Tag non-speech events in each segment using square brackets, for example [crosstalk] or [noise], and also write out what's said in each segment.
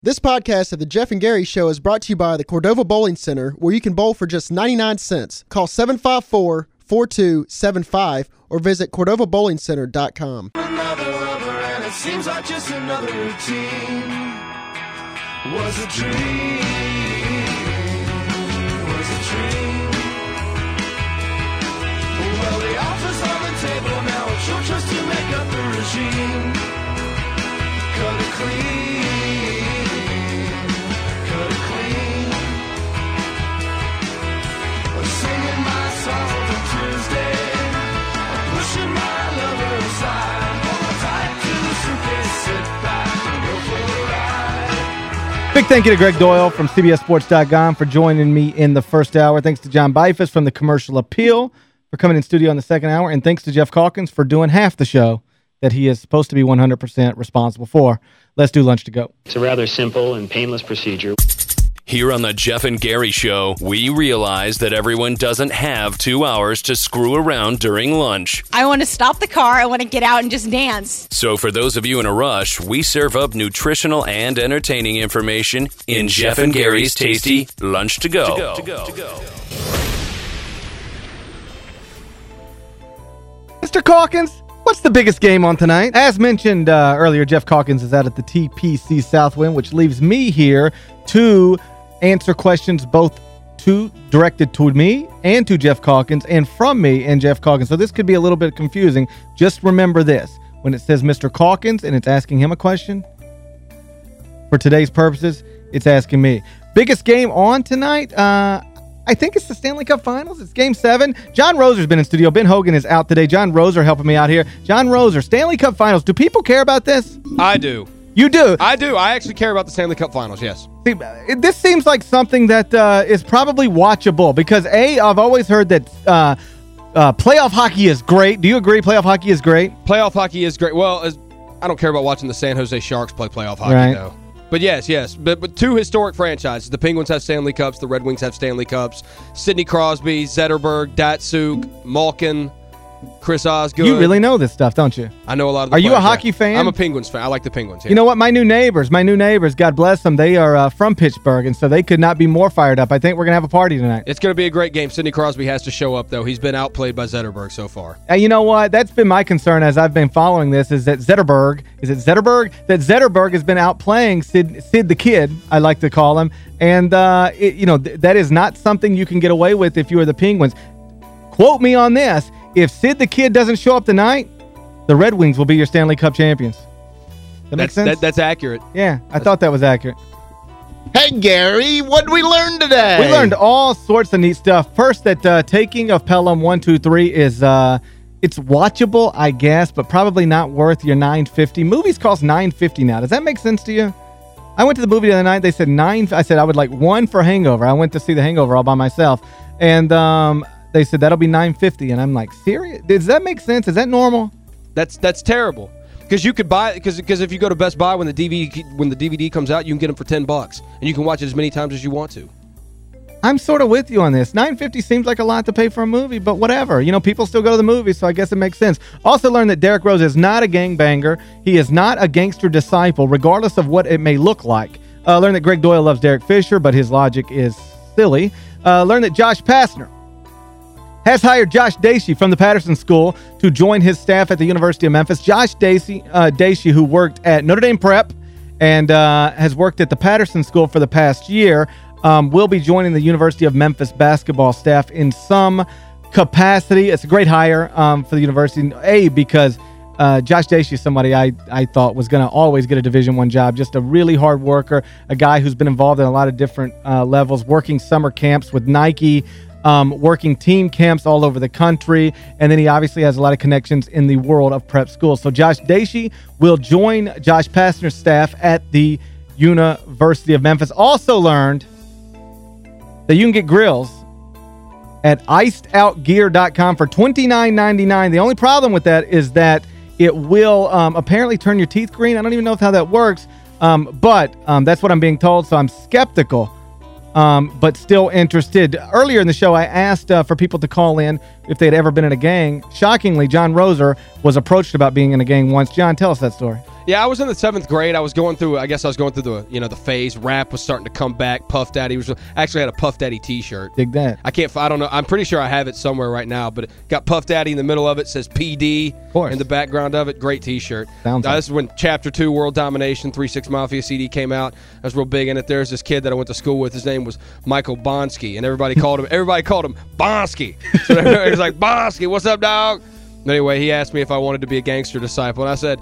This podcast of the Geoff and Gary Show is brought to you by the Cordova Bowling Center, where you can bowl for just 99 cents. Call 754-4275 or visit CordovaBowlingCenter.com. another lover and it seems like just another routine was a dream thank you to Gregg Doyel from CBSSports.com for joining me in the first hour. Thanks to John Beifuss from the Commercial Appeal for coming in studio in the second hour. And thanks to Geoff Calkins for doing half the show that he is supposed to be 100% responsible for. Let's do lunch to go. It's a rather simple and painless procedure. Here on the Geoff and Gary Show, we realize that everyone doesn't have two hours to screw around during lunch. I want to stop the car. I want to get out and just dance. So, for those of you in a rush, we serve up nutritional and entertaining information in Geoff and Gary's tasty Lunch to Go. Mr. Calkins, what's the biggest game on tonight? As mentioned uh, earlier, Geoff Calkins is out at the TPC Southwind, which leaves me here to answer questions both to directed to me and to Geoff Calkins and from me and Geoff Calkins. So this could be a little bit confusing. Just remember this. When it says Mr. Calkins and it's asking him a question, for today's purposes, it's asking me. Biggest game on tonight? Uh, I think it's the Stanley Cup Finals. It's Game 7. John Roser's been in studio. Ben Hogan is out today. John Roser helping me out here. John Roser, Stanley Cup Finals. Do people care about this? I do. You do. I do. I actually care about the Stanley Cup Finals, yes. See, this seems like something that uh, is probably watchable because, A, I've always heard that uh, uh, playoff hockey is great. Do you agree playoff hockey is great? Playoff hockey is great. Well, as, I don't care about watching the San Jose Sharks play playoff hockey, Right. though. But yes, yes. But, but two historic franchises. The Penguins have Stanley Cups. The Red Wings have Stanley Cups. Sidney Crosby, Zetterberg, Datsyuk, Malkin, Chris Osgood. You really know this stuff, don't you? I know a lot of the Are you a players, yeah. hockey fan? I'm a Penguins fan. I like the Penguins, yeah. You know what? My new neighbors, my new neighbors, God bless them, they are uh, from Pittsburgh, and so they could not be more fired up. I think we're going to have a party tonight. It's going to be a great game. Sidney Crosby has to show up, though. He's been outplayed by Zetterberg so far. And you know what? That's been my concern as I've been following this is that Zetterberg, is it Zetterberg? That Zetterberg has been outplaying Sid, Sid the Kid, I like to call him. And, uh, it, you know, th that is not something you can get away with if you are the Penguins. Quote me on this. If Sid the Kid doesn't show up tonight, the Red Wings will be your Stanley Cup champions. That makes That's, sense? that, that's accurate. yeah, I thought that was accurate. Hey, Gary, what did we learn today? We learned all sorts of neat stuff. First, that uh, taking of Pelham 123 is uh, it's watchable, I guess, but probably not worth your 950. Movies cost 950 now. Does that make sense to you? I went to the movie the other night. They said nine. I said I would like one for Hangover. I went to see The Hangover all by myself, and um, they said that'll be 950. And I'm like, serious? Does that make sense? Is that normal? That's that's terrible. Because you could buy because because if you go to Best Buy when the DVD when the DVD comes out, you can get them for 10 bucks and you can watch it as many times as you want to. I'm sort of with you on this. 950 seems like a lot to pay for a movie, but whatever. You know, people still go to the movies, so I guess it makes sense. Also learned that Derrick Rose is not a gangbanger. He is not a gangster disciple, regardless of what it may look like. Uh, learned that Gregg Doyel loves Derek Fisher, but his logic is silly. Uh, learned that Josh Pastner has hired Josh Dacey from the Patterson School to join his staff at the University of Memphis. Josh Dacey, uh, Dacey who worked at Notre Dame Prep and uh, has worked at the Patterson School for the past year, um, will be joining the University of Memphis basketball staff in some capacity. It's a great hire um, for the university. A, because uh, Josh Dacey is somebody I, I thought was going to always get a Division One job. Just a really hard worker, a guy who's been involved in a lot of different uh, levels, working summer camps with Nike, um, working team camps all over the country, and then he obviously has a lot of connections in the world of prep schools. So Josh Dacey will join Josh Pastner's staff at the University of Memphis. Also learned that you can get grills at icedoutgear.com for $29.99. The only problem with that is that it will um, apparently turn your teeth green. I don't even know how that works, um, but um, that's what I'm being told, so I'm skeptical, um, but still interested. Earlier in the show, I asked uh, for people to call in if they'd ever been in a gang. Shockingly, John Roser was approached about being in a gang once. John, tell us that story. Yeah, I was in the seventh grade. I was going through, I guess I was going through the, you know, the phase. Rap was starting to come back. Puff Daddy was, I actually had a Puff Daddy t-shirt. Dig that. I can't, I don't know. I'm pretty sure I have it somewhere right now, but it got Puff Daddy in the middle of it, says PD in the background of it. Great t-shirt. Sounds Uh, This is when Chapter 2 World Domination 3-6 Mafia CD came out. I was real big in it. There's this kid that I went to school with. His name was Michael Bonsky, and everybody [laughs] called him, everybody called him Bonsky. So [laughs] everybody was like, Bonsky, what's up, dog? Anyway, he asked me if I wanted to be a gangster disciple, and I said,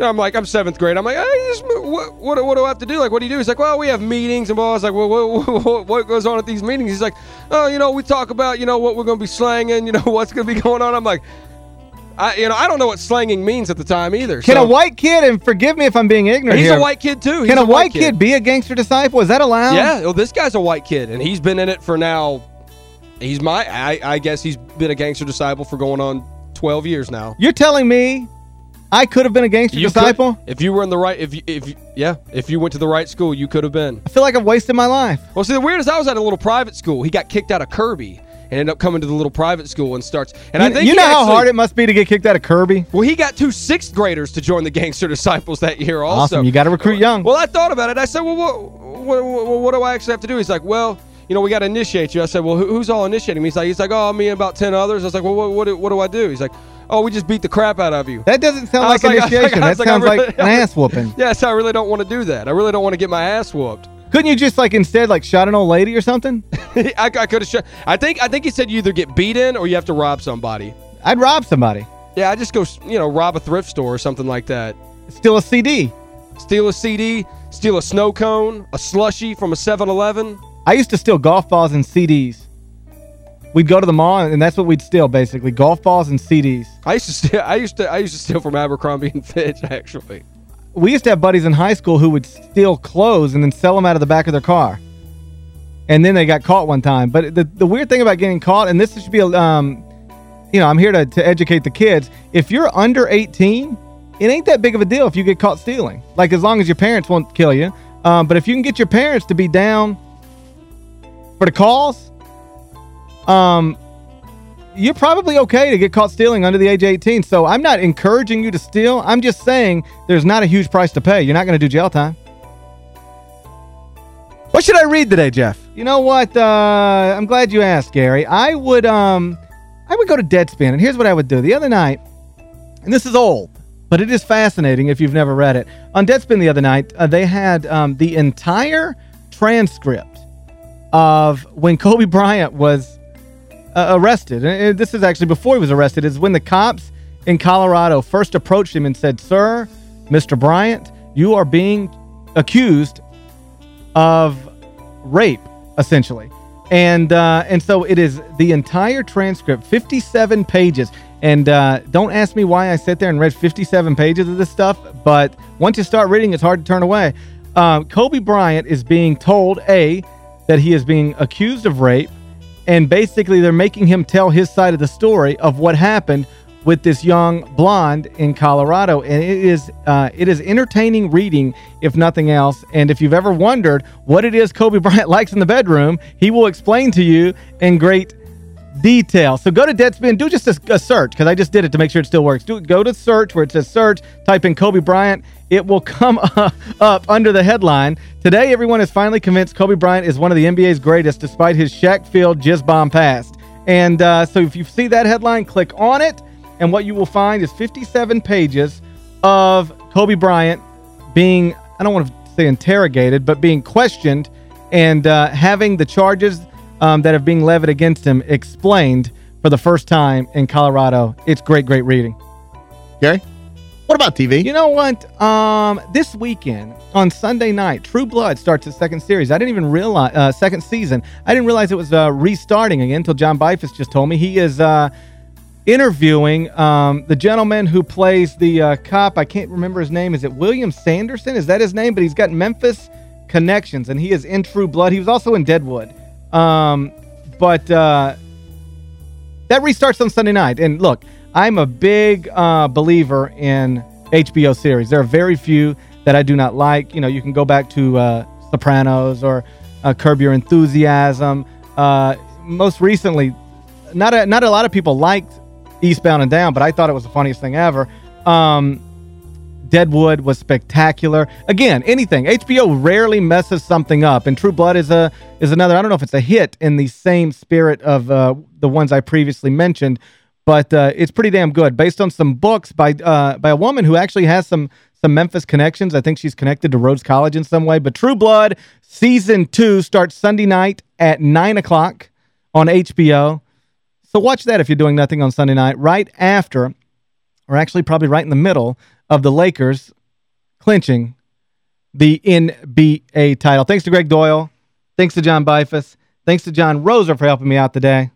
know, I'm like, I'm seventh grade. I'm like, hey, just, what, what, what do I have to do? Like, what do you do? He's like, well, we have meetings and blah. I was like, well, what, [laughs] what, what goes on at these meetings? He's like, oh, you know, we talk about, you know, what we're going to be slanging, you know, [laughs] what's going to be going on. I'm like, I, you know, I don't know what slanging means at the time either. Can so- a white kid, and forgive me if I'm being ignorant He's here. a white kid too. He's Can a, white kid. be a gangster disciple? Is that allowed? Yeah, well, this guy's a white kid, and he's been in it for now. He's my, I, I guess he's been a gangster disciple for going on 12 years now. You're telling me I could have been a gangster You could- disciple? if you were in the right, if you, if you, yeah, if you went to the right school, you could have been. I feel like I've wasted my life. Well, see, the weirdest, I was at a little private school. He got kicked out of Kirby and ended up coming to the little private school and starts. And you I think you know how hard it must be to get kicked out of Kirby? Well, he got two sixth graders to join the Gangster [laughs] Disciples that year also. Awesome. You got to recruit young. Well, I thought about it. I said, well, what, what, what, what do I actually have to do? He's like, well, you know, we got to initiate you. I said, well, who's all initiating me? He's like, he's like, oh, me and about 10 others. I was like, well, what, what, do- what do I do? He's like, oh, we just beat the crap out of you. That doesn't sound like like- initiation. like- that like, sounds really- like an ass whooping. [laughs] Yes, I really don't want to do that. I really don't want to get my ass whooped. Couldn't you just like instead like shot an old lady or something? [laughs] I, I could have shot. I think I think he said you either get beaten or you have to rob somebody. I'd rob somebody. Yeah, I just go, you know, rob a thrift store or something like that. Steal a CD. Steal a CD, steal a snow cone, a slushy from a 7-Eleven. I used to steal golf balls and CDs. We'd go to the mall and that's what we'd steal basically, golf balls and CDs. I used to steal I used to I used to steal from Abercrombie and Fitch actually. We used to have buddies in high school who would steal clothes and then sell them out of the back of their car. And then they got caught one time. But the, the weird thing about getting caught, and this should be, a, um, you know, I'm here to, to educate the kids. If you're under 18, it ain't that big of a deal if you get caught stealing. Like, as long as your parents won't kill you. Um, but if you can get your parents to be down for the calls, um, you're probably okay to get caught stealing under the age of 18. So I'm not encouraging you to steal. I'm just saying there's not a huge price to pay. You're not going to do jail time. What should I read today, Geoff? You know what? Uh, I'm glad you asked, Gary. I would um, I would go to Deadspin, and here's what I would do. The other night, and this is old, but it is fascinating if you've never read it. On Deadspin the other night, uh, they had um, the entire transcript of when Kobe Bryant was uh, arrested. And this is actually before he was arrested, is when the cops in Colorado first approached him and said, Sir, Mr. Bryant, you are being accused of rape, essentially. And uh, and so it is the entire transcript, 57 pages. And uh, don't ask me why I sat there and read 57 pages of this stuff, but once you start reading, it's hard to turn away. Um, Kobe Bryant is being told, A, that he is being accused of rape, and basically they're making him tell his side of the story of what happened with this young blonde in Colorado. And it is uh, it is entertaining reading if nothing else. And if you've ever wondered what it is Kobe [laughs] Bryant likes in the bedroom he will explain to you in great detail so go to Deadspin. Do just a, a search because I just did it to make sure it still works. Do go to search where it says search type in Kobe Bryant. It will come [laughs] up under the headline. Today everyone is finally convinced Kobe Bryant is one of the NBA's greatest despite his Shaq Field jizz bomb past. And uh, so if you see that headline click on it and what you will find is 57 pages of Kobe Bryant being, I don't want to say interrogated, but being questioned and uh, having the charges um, that are being levied against him explained for the first time in Colorado. It's great, great reading. Gary, what about TV? You know what? Um, this weekend on Sunday night, True Blood starts its second series. I didn't even realize uh, second season. I didn't realize it was uh, restarting again until John Beifuss just told me he is uh, interviewing um, the gentleman who plays the uh, cop. I can't remember his name. Is it William Sanderson? Is that his name? But he's got Memphis connections, and he is in True Blood. He was also in Deadwood. Um, but uh, that restarts on Sunday night. And look, I'm a big uh, believer in HBO series. There are very few that I do not like. You know, you can go back to uh, Sopranos or uh, Curb Your Enthusiasm. Uh, most recently, not a, not a lot of people liked Eastbound and Down, but I thought it was the funniest thing ever. Um, Deadwood was spectacular. Again, anything. HBO rarely messes something up, and True Blood is a is another. I don't know if it's a hit in the same spirit of uh, the ones I previously mentioned, but uh, it's pretty damn good. Based on some books by uh, by a woman who actually has some some Memphis connections. I think she's connected to Rhodes College in some way. But True Blood season two starts Sunday night at nine o'clock on HBO. So watch that if you're doing nothing on Sunday night, right after, or actually probably right in the middle of the Lakers clinching the NBA title. Thanks to Gregg Doyel. Thanks to John Beifuss. Thanks to John Roser for helping me out today.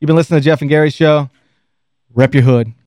You've been listening to Geoff and Gary's show. Rep your hood.